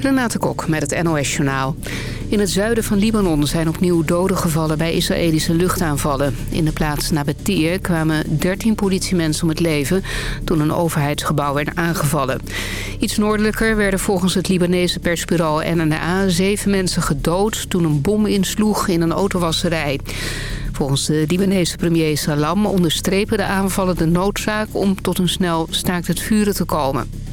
Renate Kok met het NOS Journaal. In het zuiden van Libanon zijn opnieuw doden gevallen bij Israëlische luchtaanvallen. In de plaats Nabatir kwamen 13 politiemensen om het leven toen een overheidsgebouw werd aangevallen. Iets noordelijker werden volgens het Libanese persbureau NNA zeven mensen gedood toen een bom insloeg in een autowasserij. Volgens de Libanese premier Salam onderstrepen de aanvallen de noodzaak om tot een snel staakt het vuren te komen.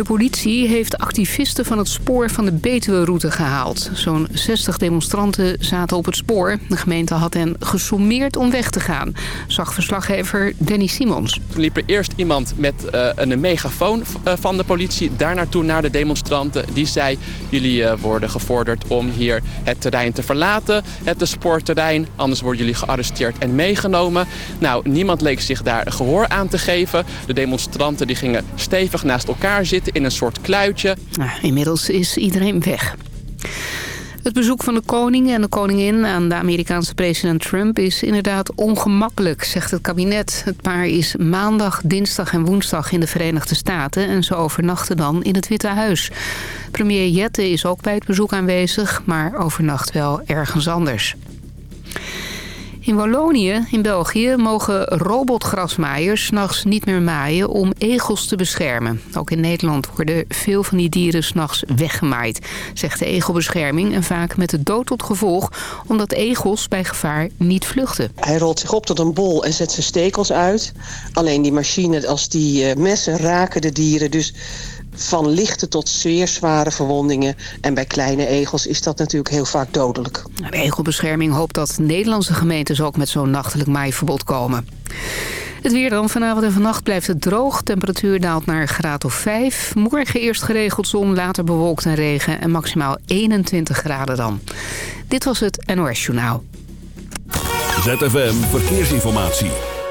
De politie heeft activisten van het spoor van de Betuwe-route gehaald. Zo'n 60 demonstranten zaten op het spoor. De gemeente had hen gesommeerd om weg te gaan, zag verslaggever Danny Simons. Toen liep er eerst iemand met uh, een megafoon uh, van de politie daar naartoe naar de demonstranten. Die zei, jullie uh, worden gevorderd om hier het terrein te verlaten, het spoorterrein. Anders worden jullie gearresteerd en meegenomen. Nou, niemand leek zich daar gehoor aan te geven. De demonstranten die gingen stevig naast elkaar zitten in een soort kluitje. Nou, inmiddels is iedereen weg. Het bezoek van de koning en de koningin aan de Amerikaanse president Trump is inderdaad ongemakkelijk, zegt het kabinet. Het paar is maandag, dinsdag en woensdag in de Verenigde Staten en ze overnachten dan in het Witte Huis. Premier Jette is ook bij het bezoek aanwezig, maar overnacht wel ergens anders. In Wallonië, in België, mogen robotgrasmaaiers s'nachts niet meer maaien om egels te beschermen. Ook in Nederland worden veel van die dieren s'nachts weggemaaid, zegt de egelbescherming. En vaak met de dood tot gevolg, omdat egels bij gevaar niet vluchten. Hij rolt zich op tot een bol en zet zijn stekels uit. Alleen die machine, als die eh, messen raken de dieren, dus van lichte tot zeer zware verwondingen. En bij kleine egels is dat natuurlijk heel vaak dodelijk. De egelbescherming hoopt dat Nederlandse gemeentes ook met zo'n nachtelijk maaiverbod komen. Het weer dan. Vanavond en vannacht blijft het droog. Temperatuur daalt naar een graad of 5. Morgen eerst geregeld zon, later bewolkt en regen. En maximaal 21 graden dan. Dit was het NOS Journaal. ZFM Verkeersinformatie.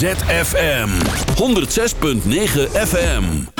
ZFM 106.9 FM.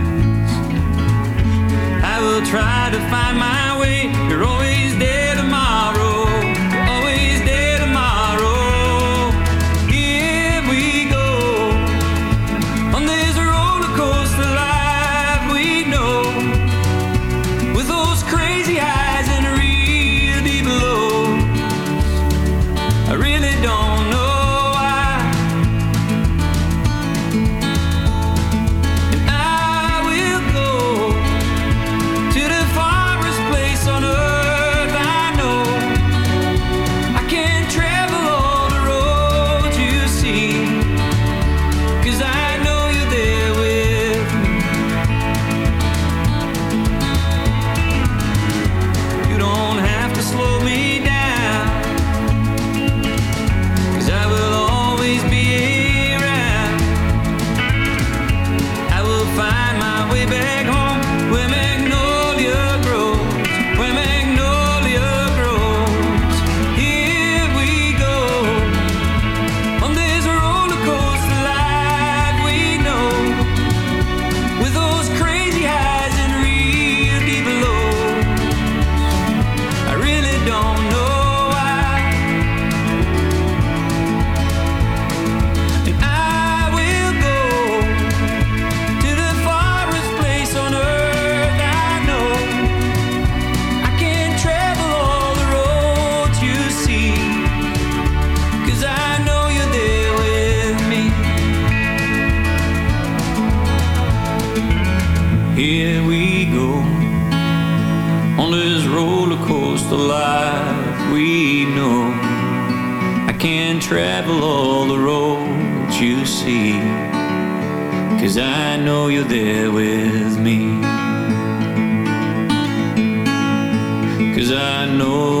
I will try to find my way. You're always I know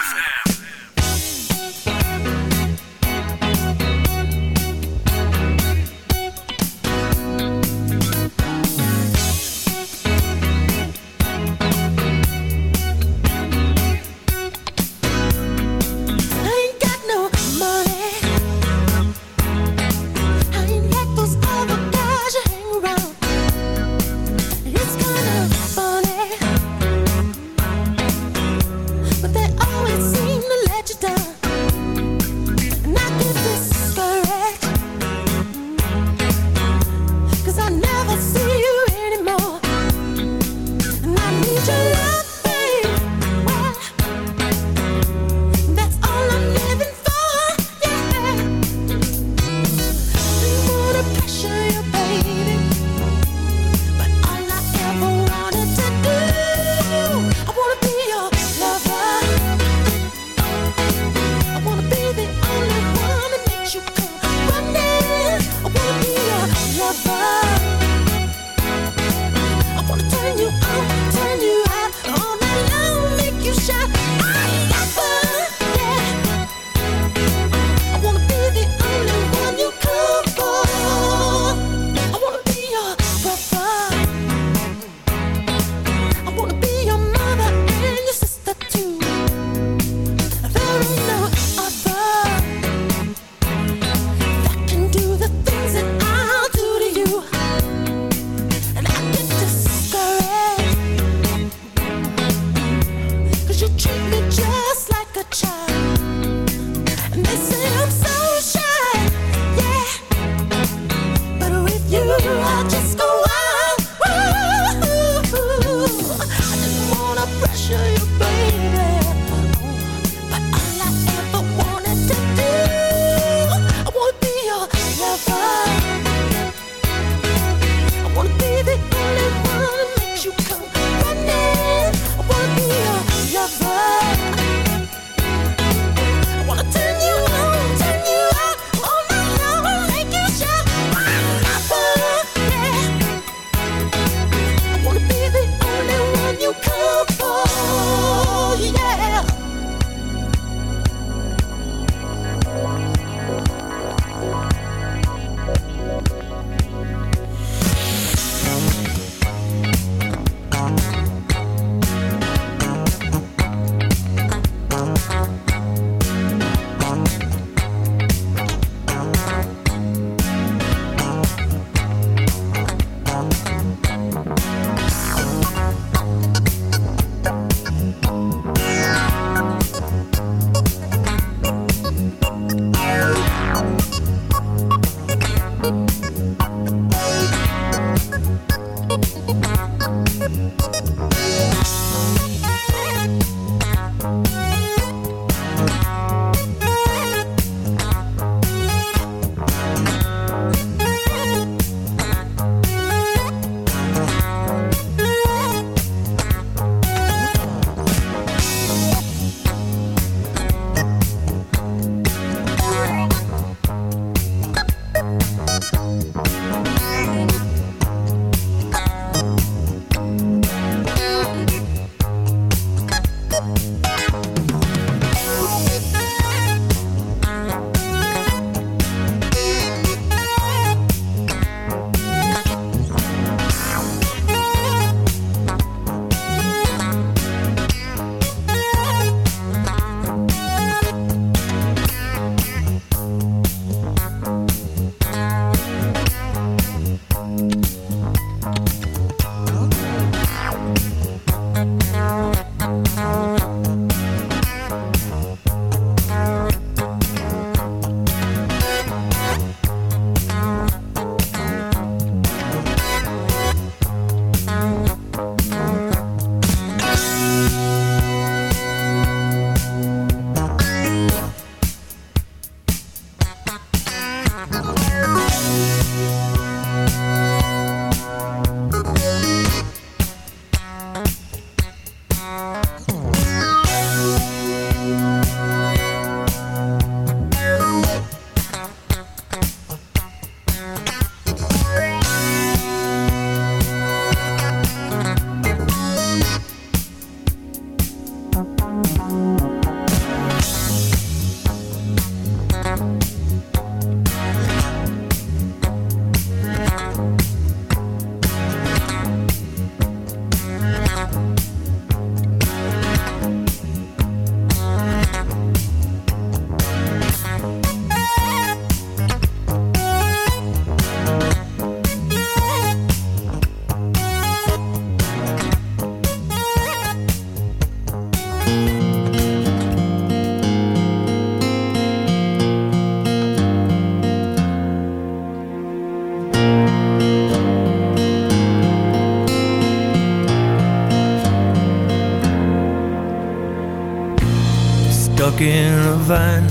fun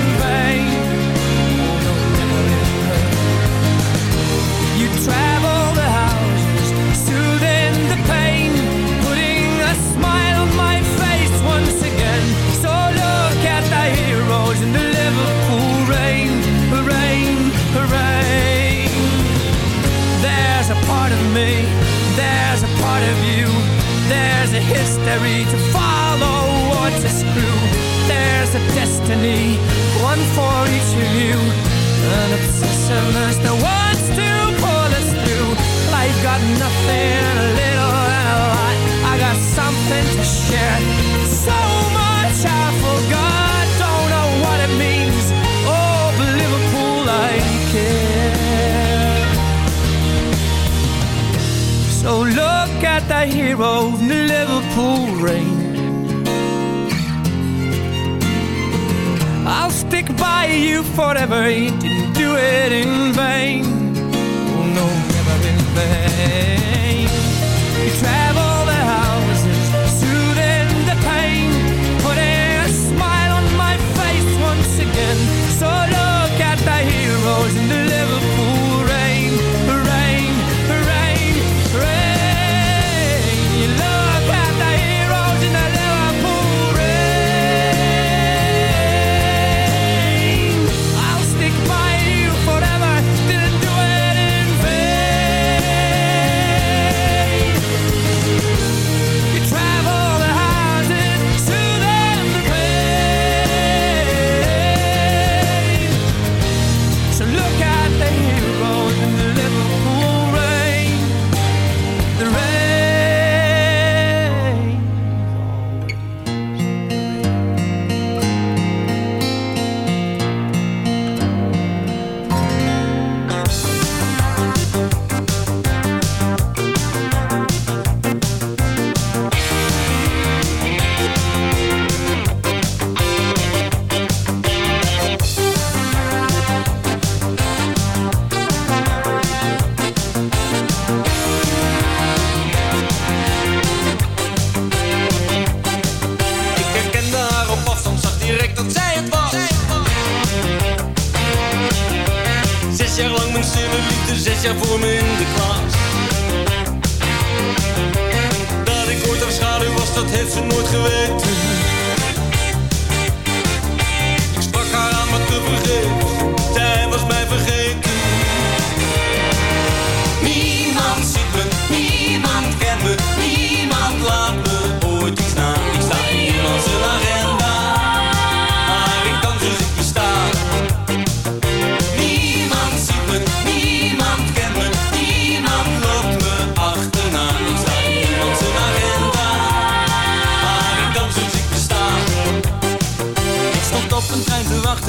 There's a history to follow or to screw There's a destiny, one for each of you. An obsession that wants to pull us through. Life got nothing, a little and a lot I got something to share. my hero in the Liverpool rain. I'll stick by you forever, he didn't do it in vain.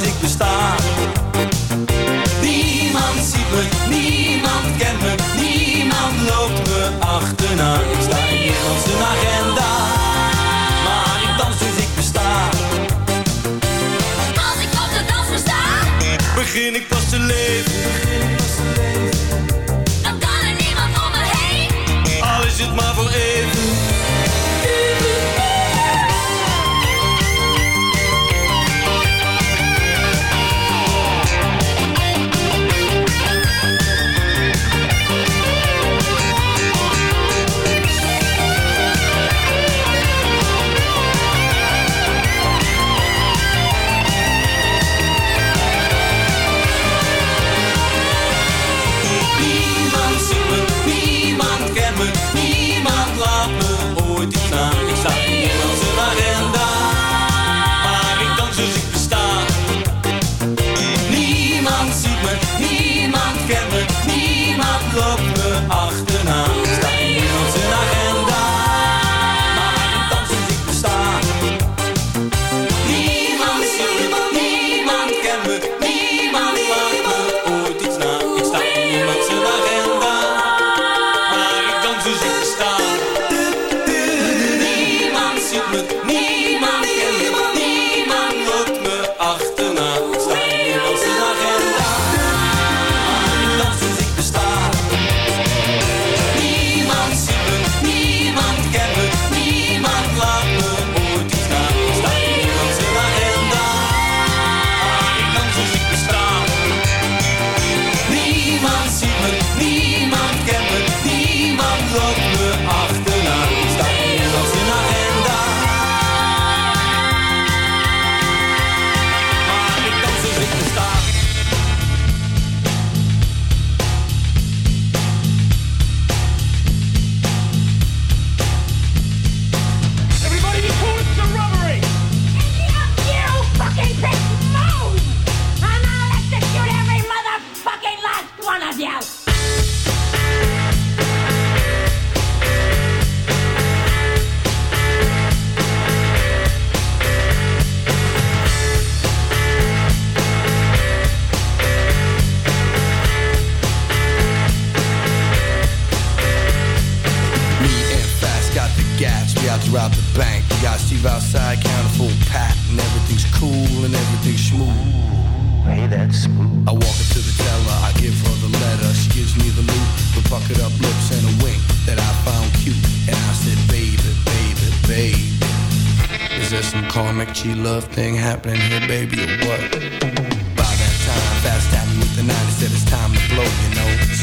dus ik besta. Niemand ziet me, niemand kent me, niemand loopt me achterna. Ik sta in niemand zijn agenda, maar ik dans dus ik besta. Als ik op de dans sta, Begin ik pas te leven, dan kan er niemand om me heen. al is het maar voor even.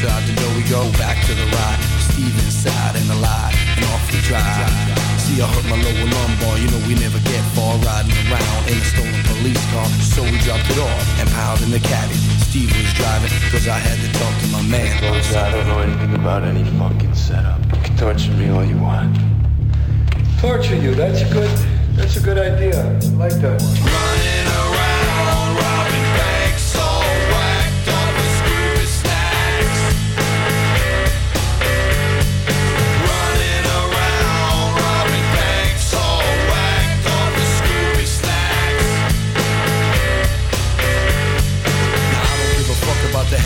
You out the door we go, back to the ride. Steve inside and the lot, and off we drive. See, I hurt my lower lumbar, you know we never get far riding around in a stolen police car. So we dropped it off and piled in the caddy. Steve was driving, cause I had to talk to my man. Folks, I don't know anything about any fucking setup. You can torture me all you want. Torture you, that's a good, that's a good idea. I like that one.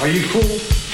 Are you cool?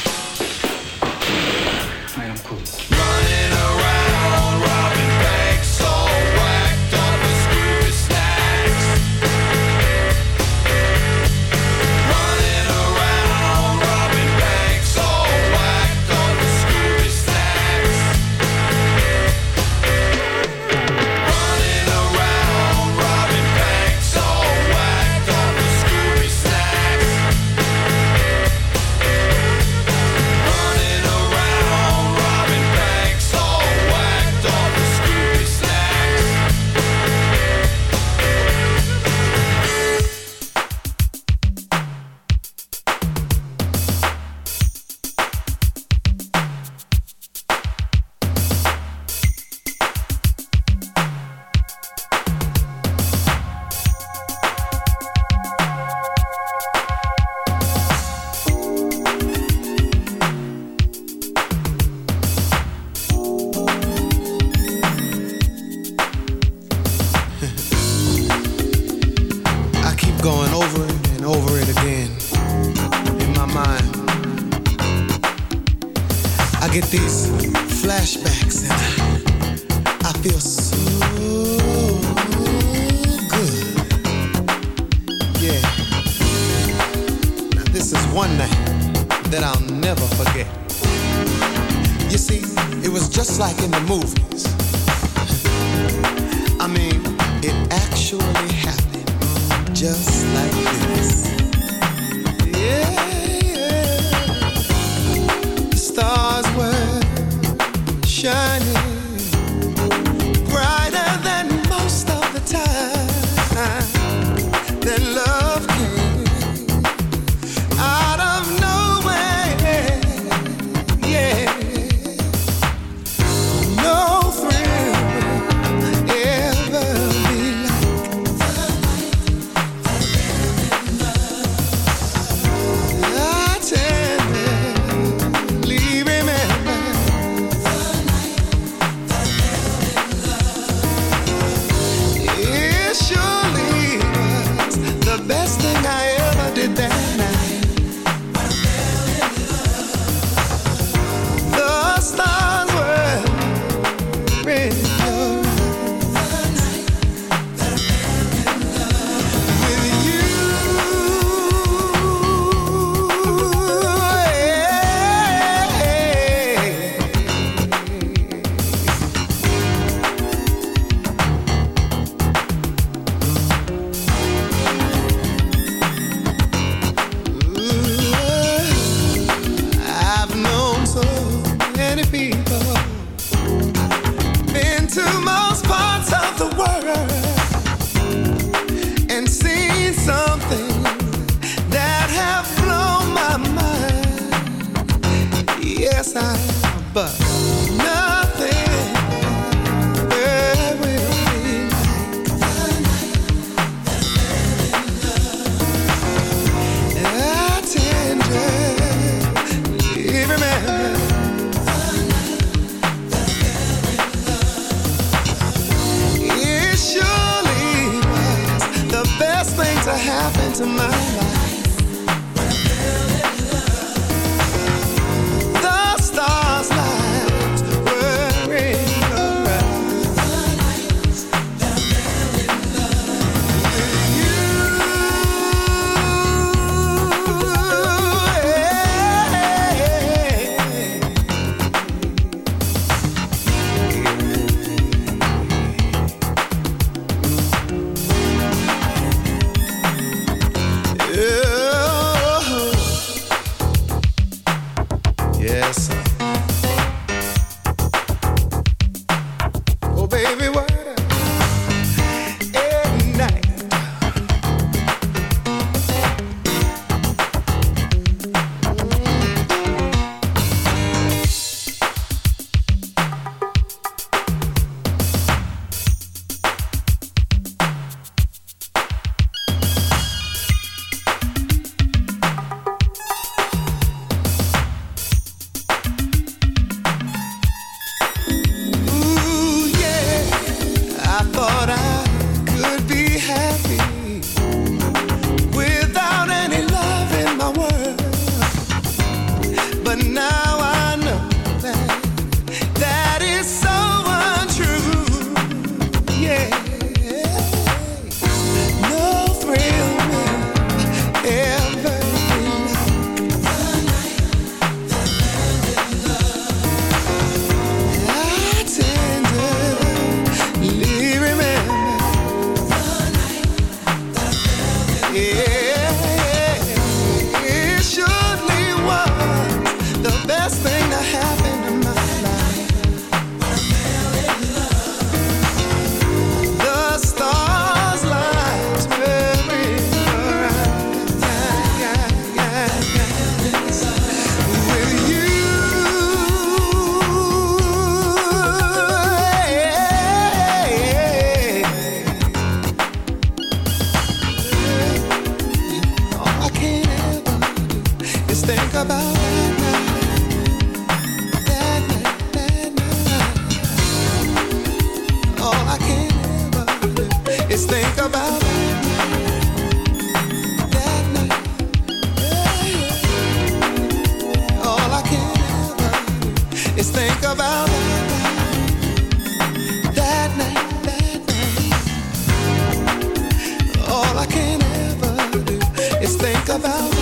About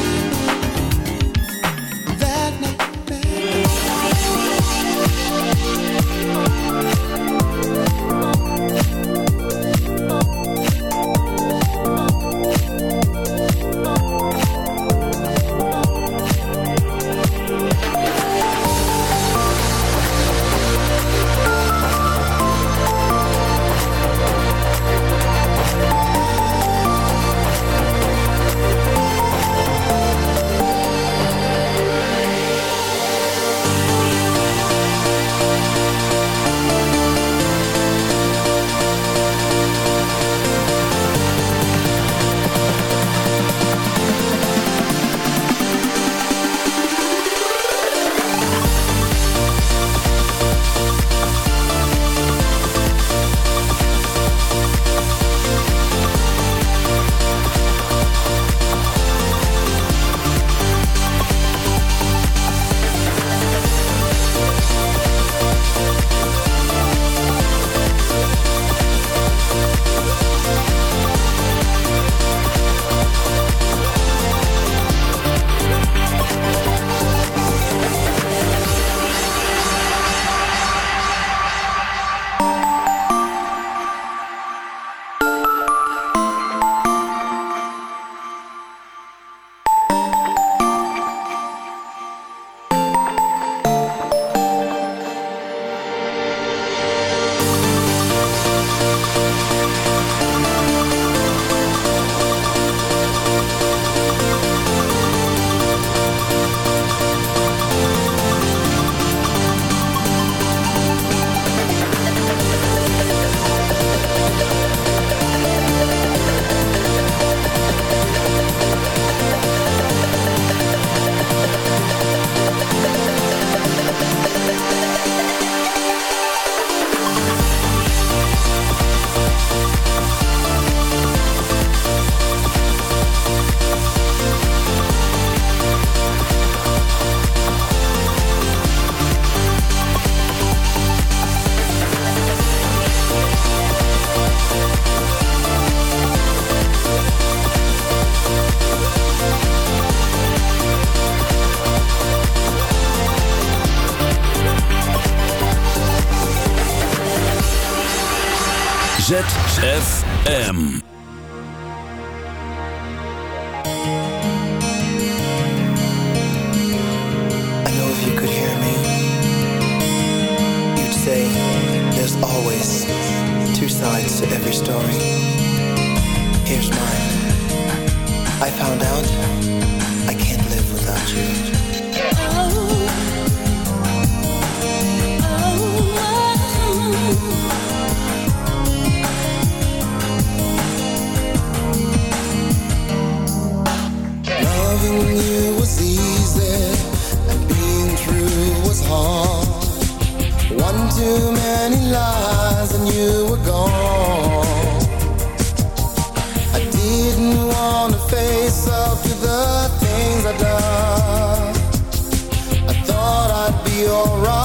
I'd be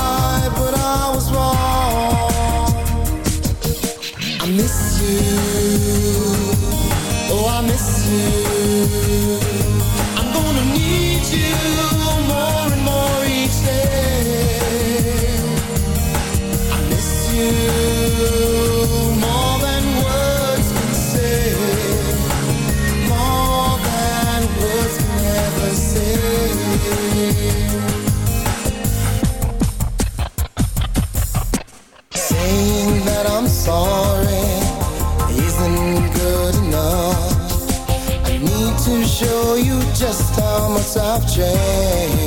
much I've changed.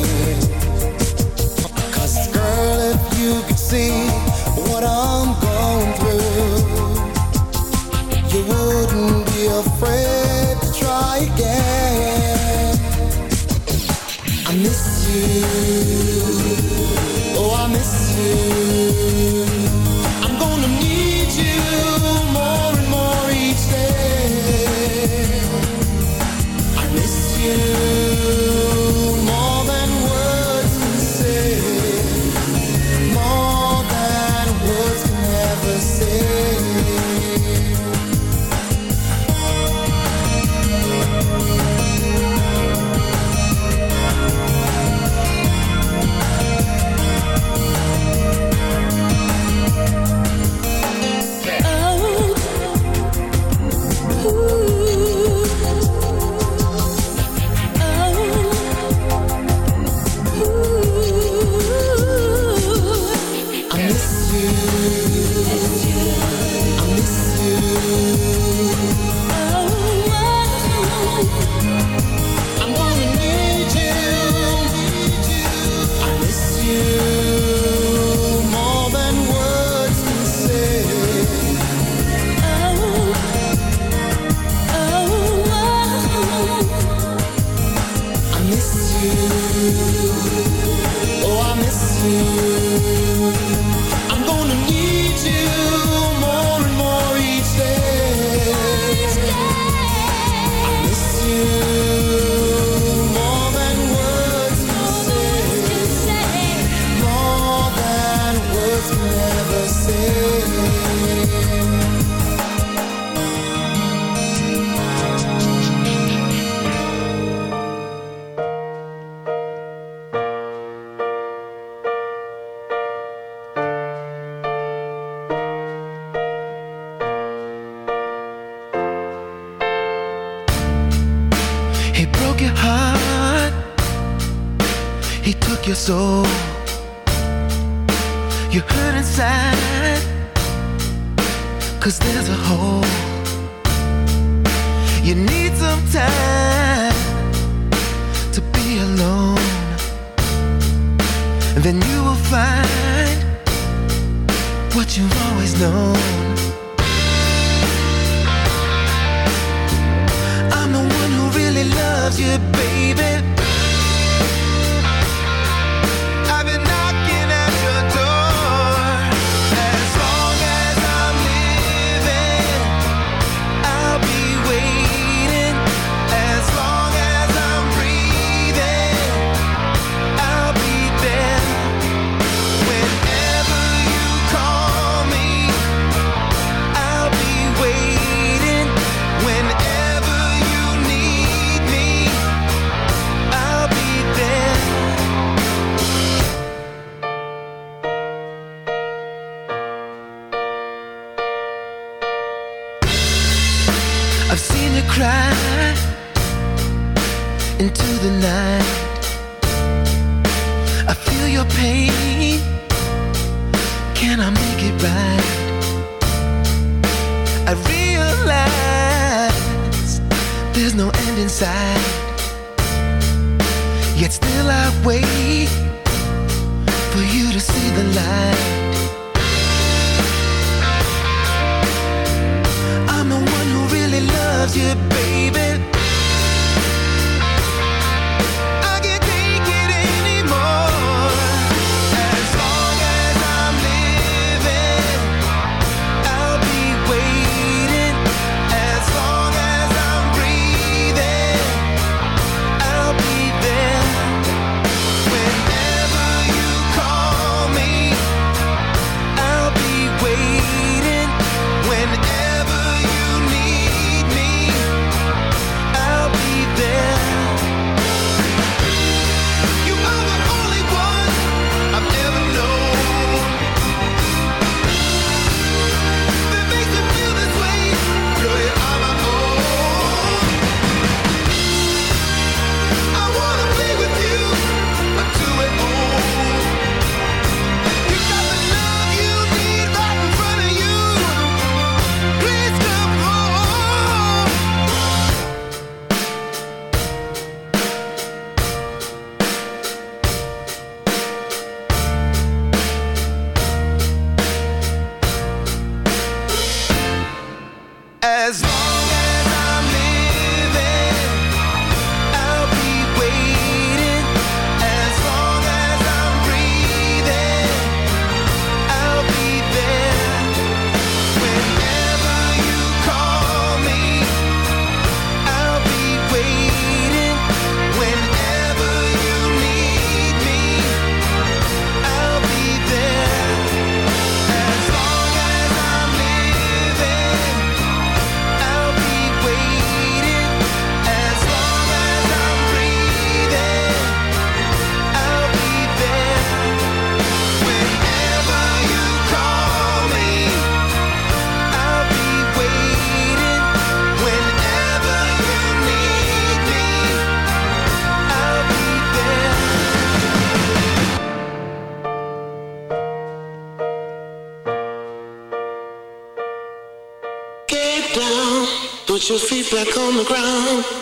Put feet back on the ground.